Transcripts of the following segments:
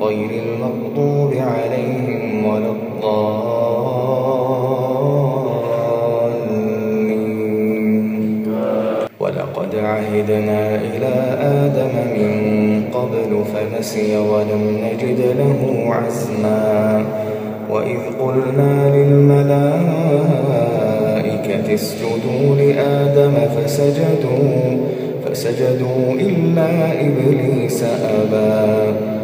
غير المغضوب عليهم ولا الضالين. ولقد عهدنا إلى آدم من قبل فنسي ولم نجد له عزما. وإذ قلنا للملائكة اسجدوا لآدم فسجدوا فسجدوا إلا إبليس أبى.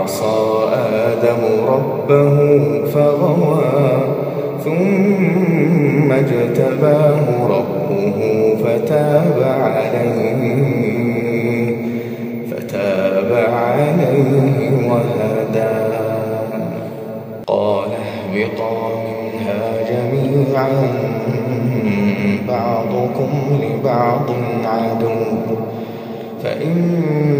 وعصى آدم ربه فغوى ثم اجتباه ربه فتاب عليه فتاب عليه وهدى. قال اهبطا منها جميعا بعضكم لبعض عدو فإما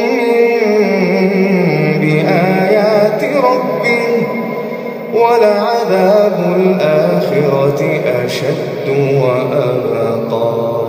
ولعذاب الآخرة أشد وأبقى.